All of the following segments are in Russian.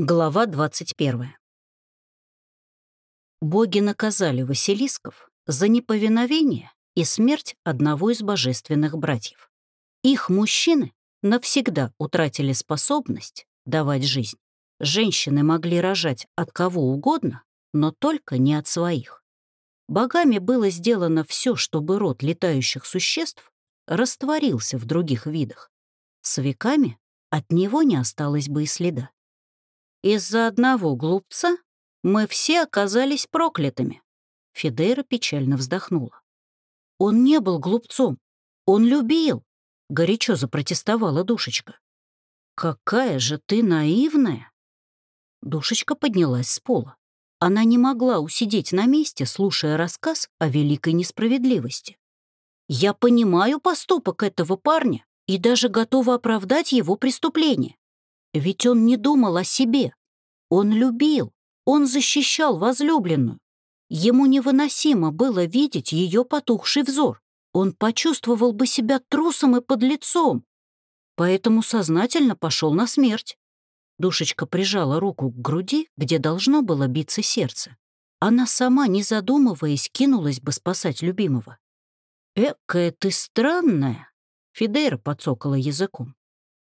Глава 21. Боги наказали Василисков за неповиновение и смерть одного из божественных братьев. Их мужчины навсегда утратили способность давать жизнь. Женщины могли рожать от кого угодно, но только не от своих. Богами было сделано все, чтобы род летающих существ растворился в других видах. С веками от него не осталось бы и следа. Из-за одного глупца мы все оказались проклятыми. Фидера печально вздохнула. Он не был глупцом, он любил, горячо запротестовала душечка. Какая же ты наивная! Душечка поднялась с пола. Она не могла усидеть на месте, слушая рассказ о великой несправедливости. «Я понимаю поступок этого парня и даже готова оправдать его преступление. Ведь он не думал о себе. Он любил, он защищал возлюбленную. Ему невыносимо было видеть ее потухший взор. Он почувствовал бы себя трусом и подлецом, поэтому сознательно пошел на смерть. Душечка прижала руку к груди, где должно было биться сердце. Она сама, не задумываясь, кинулась бы спасать любимого. «Экая ты странная!» — Фидейра подсокала языком.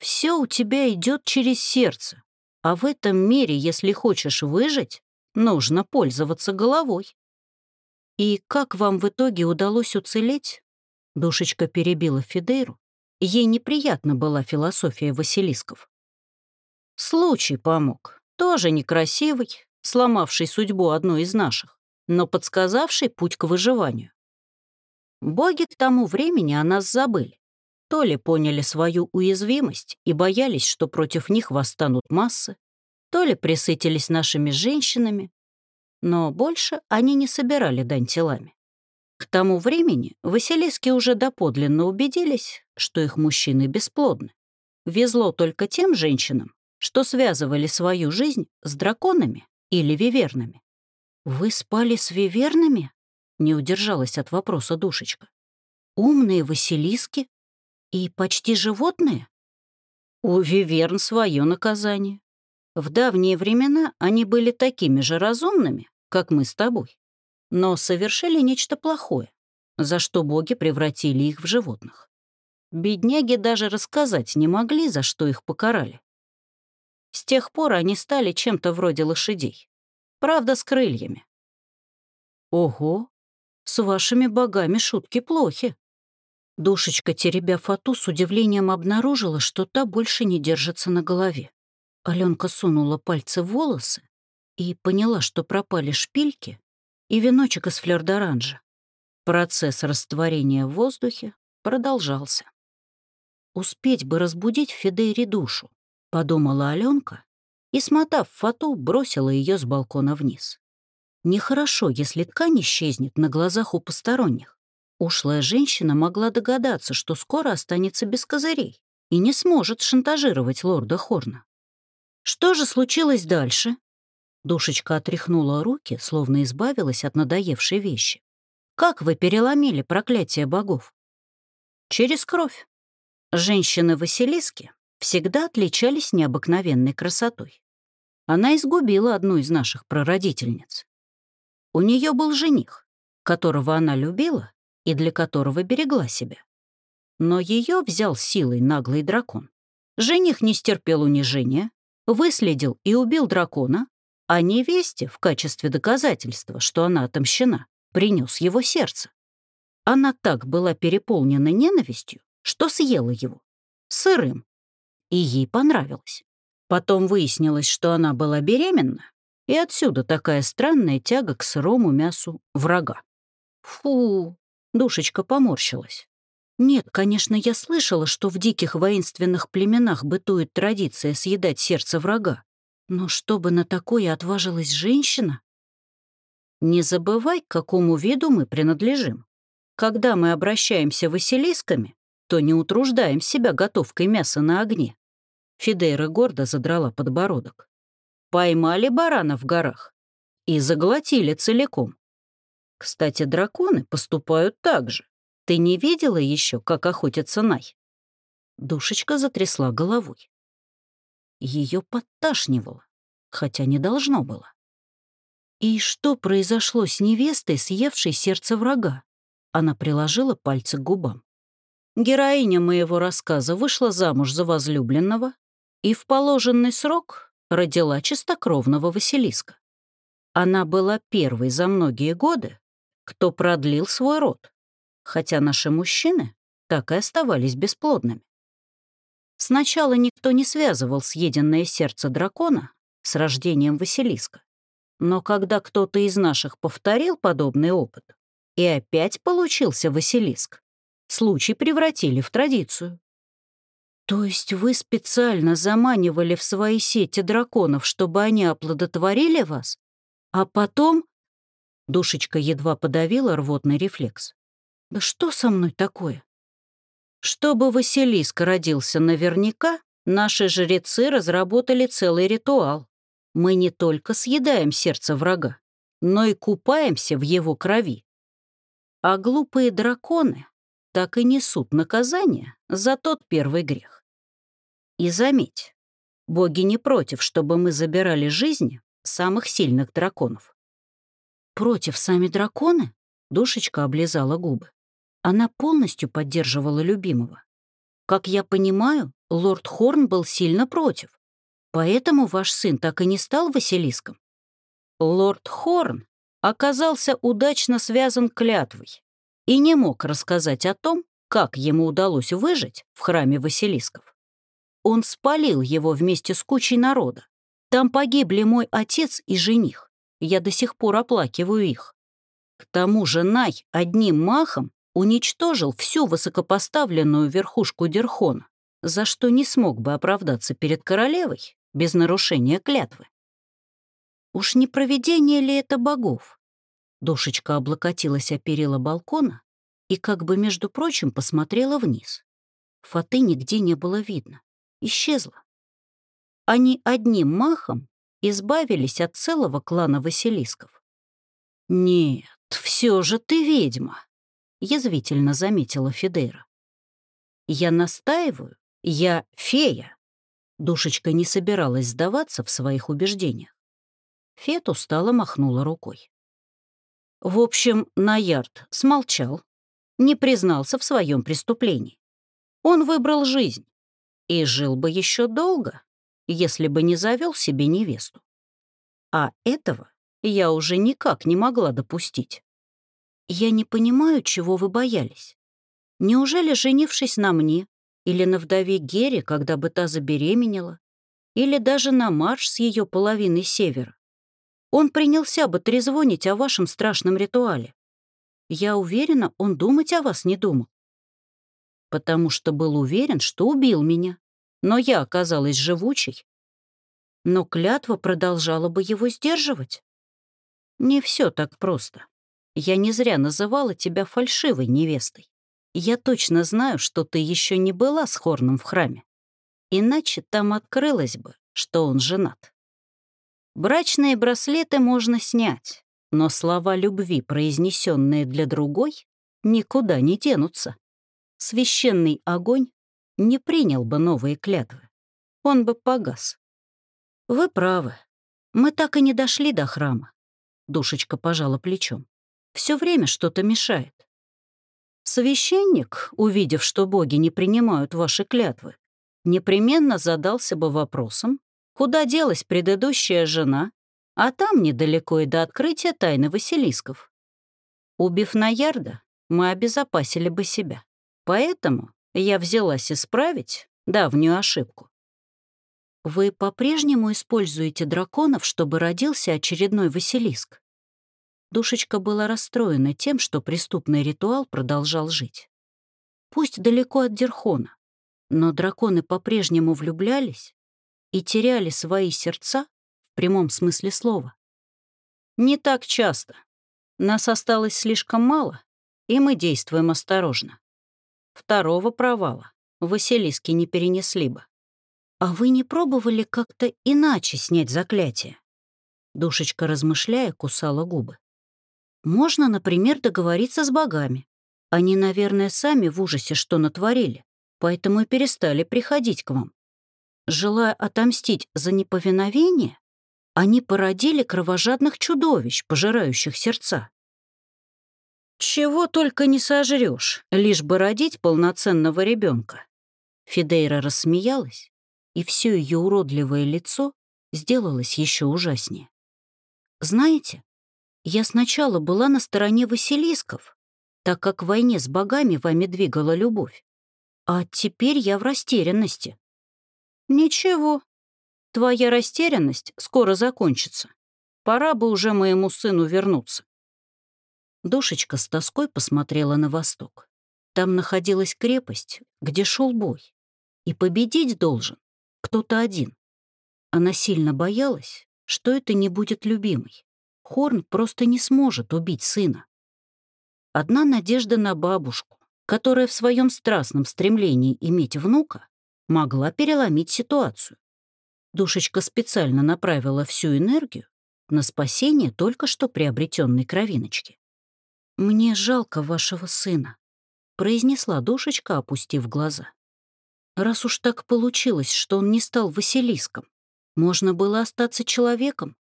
Все у тебя идет через сердце. А в этом мире, если хочешь выжить, нужно пользоваться головой. И как вам в итоге удалось уцелеть? Душечка перебила Фидейру. Ей неприятна была философия Василисков. Случай помог. Тоже некрасивый, сломавший судьбу одной из наших, но подсказавший путь к выживанию. Боги к тому времени о нас забыли то ли поняли свою уязвимость и боялись, что против них восстанут массы, то ли присытились нашими женщинами, но больше они не собирали дань телами. К тому времени Василиски уже доподлинно убедились, что их мужчины бесплодны. Везло только тем женщинам, что связывали свою жизнь с драконами или вивернами. «Вы спали с вивернами?» — не удержалась от вопроса душечка. «Умные Василиски и почти животные? У виверн свое наказание. В давние времена они были такими же разумными, как мы с тобой, но совершили нечто плохое, за что боги превратили их в животных. Бедняги даже рассказать не могли, за что их покарали. С тех пор они стали чем-то вроде лошадей. Правда, с крыльями. Ого, с вашими богами шутки плохи. Душечка, теребя фату, с удивлением обнаружила, что та больше не держится на голове. Аленка сунула пальцы в волосы и поняла, что пропали шпильки и веночек из флёр-д'оранжа. Процесс растворения в воздухе продолжался. «Успеть бы разбудить Федейри душу», — подумала Аленка и, смотав фату, бросила ее с балкона вниз. Нехорошо, если ткань исчезнет на глазах у посторонних. Ушлая женщина могла догадаться, что скоро останется без козырей и не сможет шантажировать лорда Хорна. Что же случилось дальше? Душечка отряхнула руки, словно избавилась от надоевшей вещи. Как вы переломили проклятие богов? Через кровь. Женщины-василиски всегда отличались необыкновенной красотой. Она изгубила одну из наших прародительниц. У нее был жених, которого она любила и для которого берегла себя. Но ее взял силой наглый дракон. Жених не стерпел унижения, выследил и убил дракона, а невесте в качестве доказательства, что она отомщена, принес его сердце. Она так была переполнена ненавистью, что съела его. Сырым. И ей понравилось. Потом выяснилось, что она была беременна, и отсюда такая странная тяга к сырому мясу врага. Фу, Душечка поморщилась. Нет, конечно, я слышала, что в диких воинственных племенах бытует традиция съедать сердце врага. Но чтобы на такое отважилась женщина? Не забывай, к какому виду мы принадлежим. Когда мы обращаемся василисками, то не утруждаем себя готовкой мяса на огне. Фидейра гордо задрала подбородок. Поймали барана в горах и заглотили целиком. Кстати, драконы поступают так же. Ты не видела еще, как охотятся Най?» Душечка затрясла головой. Ее подташнивало. хотя не должно было. И что произошло с невестой, съевшей сердце врага? Она приложила пальцы к губам. Героиня моего рассказа вышла замуж за возлюбленного и в положенный срок родила чистокровного Василиска. Она была первой за многие годы, кто продлил свой род, хотя наши мужчины так и оставались бесплодными. Сначала никто не связывал съеденное сердце дракона с рождением Василиска. Но когда кто-то из наших повторил подобный опыт, и опять получился Василиск, случай превратили в традицию. То есть вы специально заманивали в свои сети драконов, чтобы они оплодотворили вас? А потом... Душечка едва подавила рвотный рефлекс. Да что со мной такое? Чтобы Василиск родился наверняка, наши жрецы разработали целый ритуал. Мы не только съедаем сердце врага, но и купаемся в его крови. А глупые драконы так и несут наказание за тот первый грех. И заметь, боги не против, чтобы мы забирали жизни самых сильных драконов. Против сами драконы? Душечка облизала губы. Она полностью поддерживала любимого. Как я понимаю, лорд Хорн был сильно против. Поэтому ваш сын так и не стал Василиском. Лорд Хорн оказался удачно связан клятвой и не мог рассказать о том, как ему удалось выжить в храме Василисков. Он спалил его вместе с кучей народа. Там погибли мой отец и жених. Я до сих пор оплакиваю их. К тому же Най одним махом уничтожил всю высокопоставленную верхушку Дерхона, за что не смог бы оправдаться перед королевой без нарушения клятвы. Уж не проведение ли это богов? Душечка облокотилась о перила балкона и как бы, между прочим, посмотрела вниз. Фаты нигде не было видно. Исчезла. Они одним махом избавились от целого клана Василисков. «Нет, все же ты ведьма», — язвительно заметила Фидера. «Я настаиваю, я фея». Душечка не собиралась сдаваться в своих убеждениях. Фет устало махнула рукой. В общем, Наярд смолчал, не признался в своем преступлении. Он выбрал жизнь и жил бы еще долго, если бы не завел себе невесту. А этого я уже никак не могла допустить. Я не понимаю, чего вы боялись. Неужели, женившись на мне, или на вдове Гере, когда бы та забеременела, или даже на марш с ее половиной севера, он принялся бы трезвонить о вашем страшном ритуале. Я уверена, он думать о вас не думал. Потому что был уверен, что убил меня. Но я оказалась живучей. Но клятва продолжала бы его сдерживать. Не все так просто. Я не зря называла тебя фальшивой невестой. Я точно знаю, что ты еще не была с Хорном в храме. Иначе там открылось бы, что он женат. Брачные браслеты можно снять, но слова любви, произнесенные для другой, никуда не денутся. Священный огонь не принял бы новые клятвы. Он бы погас. Вы правы. Мы так и не дошли до храма. Душечка пожала плечом. Все время что-то мешает. Священник, увидев, что боги не принимают ваши клятвы, непременно задался бы вопросом, куда делась предыдущая жена, а там недалеко и до открытия тайны Василисков. Убив Наярда, мы обезопасили бы себя. Поэтому я взялась исправить давнюю ошибку. Вы по-прежнему используете драконов, чтобы родился очередной Василиск? Душечка была расстроена тем, что преступный ритуал продолжал жить. Пусть далеко от Дерхона, но драконы по-прежнему влюблялись и теряли свои сердца в прямом смысле слова. Не так часто. Нас осталось слишком мало, и мы действуем осторожно. Второго провала Василиски не перенесли бы. А вы не пробовали как-то иначе снять заклятие? Душечка, размышляя, кусала губы. Можно, например, договориться с богами. Они, наверное, сами в ужасе что натворили, поэтому и перестали приходить к вам желая отомстить за неповиновение, Они породили кровожадных чудовищ, пожирающих сердца. Чего только не сожрешь, лишь бы родить полноценного ребенка. Фидейра рассмеялась, и все ее уродливое лицо сделалось еще ужаснее. Знаете, я сначала была на стороне Василисков, так как в войне с богами вами двигала любовь. А теперь я в растерянности. Ничего, твоя растерянность скоро закончится. Пора бы уже моему сыну вернуться. Душечка с тоской посмотрела на восток. Там находилась крепость, где шел бой. И победить должен кто-то один. Она сильно боялась, что это не будет любимой. Хорн просто не сможет убить сына. Одна надежда на бабушку, которая в своем страстном стремлении иметь внука могла переломить ситуацию. Душечка специально направила всю энергию на спасение только что приобретенной кровиночки. «Мне жалко вашего сына», — произнесла душечка, опустив глаза. «Раз уж так получилось, что он не стал Василиском, можно было остаться человеком.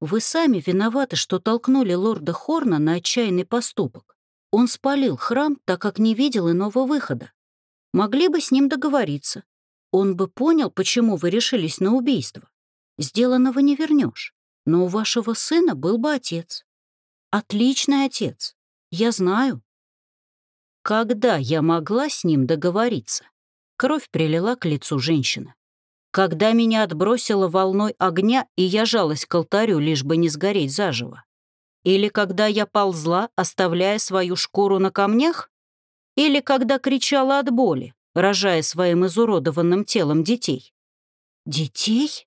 Вы сами виноваты, что толкнули лорда Хорна на отчаянный поступок. Он спалил храм, так как не видел иного выхода. Могли бы с ним договориться. Он бы понял, почему вы решились на убийство. Сделанного не вернешь. Но у вашего сына был бы отец. Отличный отец. Я знаю. Когда я могла с ним договориться? Кровь прилила к лицу женщины когда меня отбросило волной огня, и я жалась к алтарю, лишь бы не сгореть заживо? Или когда я ползла, оставляя свою шкуру на камнях? Или когда кричала от боли, рожая своим изуродованным телом детей? Детей?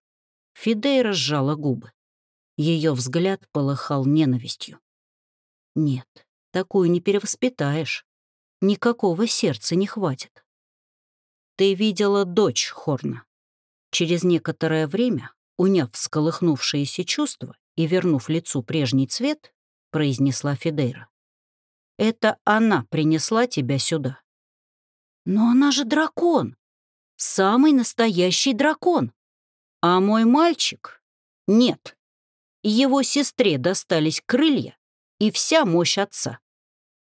Фидей разжала губы. Ее взгляд полыхал ненавистью. Нет, такую не перевоспитаешь. Никакого сердца не хватит. Ты видела дочь Хорна. Через некоторое время, уняв всколыхнувшиеся чувства и вернув лицу прежний цвет, произнесла Фидейра. «Это она принесла тебя сюда». «Но она же дракон! Самый настоящий дракон! А мой мальчик? Нет. Его сестре достались крылья и вся мощь отца.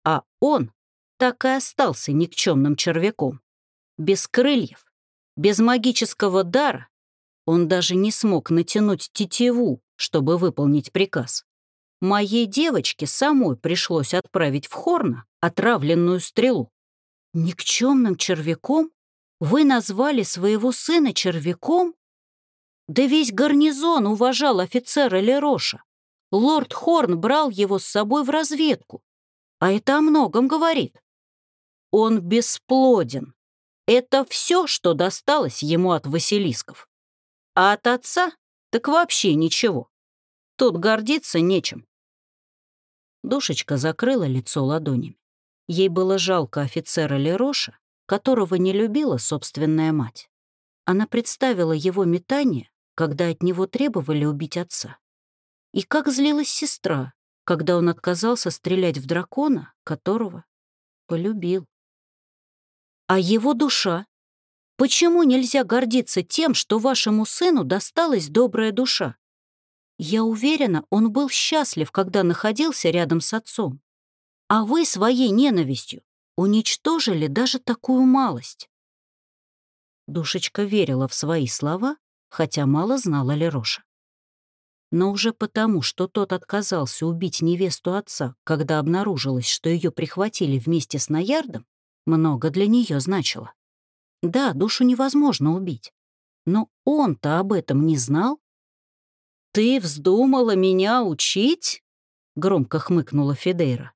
А он так и остался никчемным червяком. Без крыльев, без магического дара он даже не смог натянуть тетиву, чтобы выполнить приказ. Моей девочке самой пришлось отправить в Хорна отравленную стрелу. Никчемным червяком? Вы назвали своего сына червяком? Да весь гарнизон уважал офицера Лероша. Лорд Хорн брал его с собой в разведку. А это о многом говорит. Он бесплоден, это все, что досталось ему от Василисков. А от отца так вообще ничего. Тут гордиться нечем. Душечка закрыла лицо ладонями. Ей было жалко офицера Лероша, которого не любила собственная мать. Она представила его метание, когда от него требовали убить отца. И как злилась сестра, когда он отказался стрелять в дракона, которого полюбил. А его душа? Почему нельзя гордиться тем, что вашему сыну досталась добрая душа? Я уверена, он был счастлив, когда находился рядом с отцом. А вы своей ненавистью уничтожили даже такую малость. Душечка верила в свои слова, хотя мало знала Лероша. Но уже потому, что тот отказался убить невесту отца, когда обнаружилось, что ее прихватили вместе с Наярдом, много для нее значило. Да, душу невозможно убить. Но он-то об этом не знал. «Ты вздумала меня учить?» — громко хмыкнула Федейра.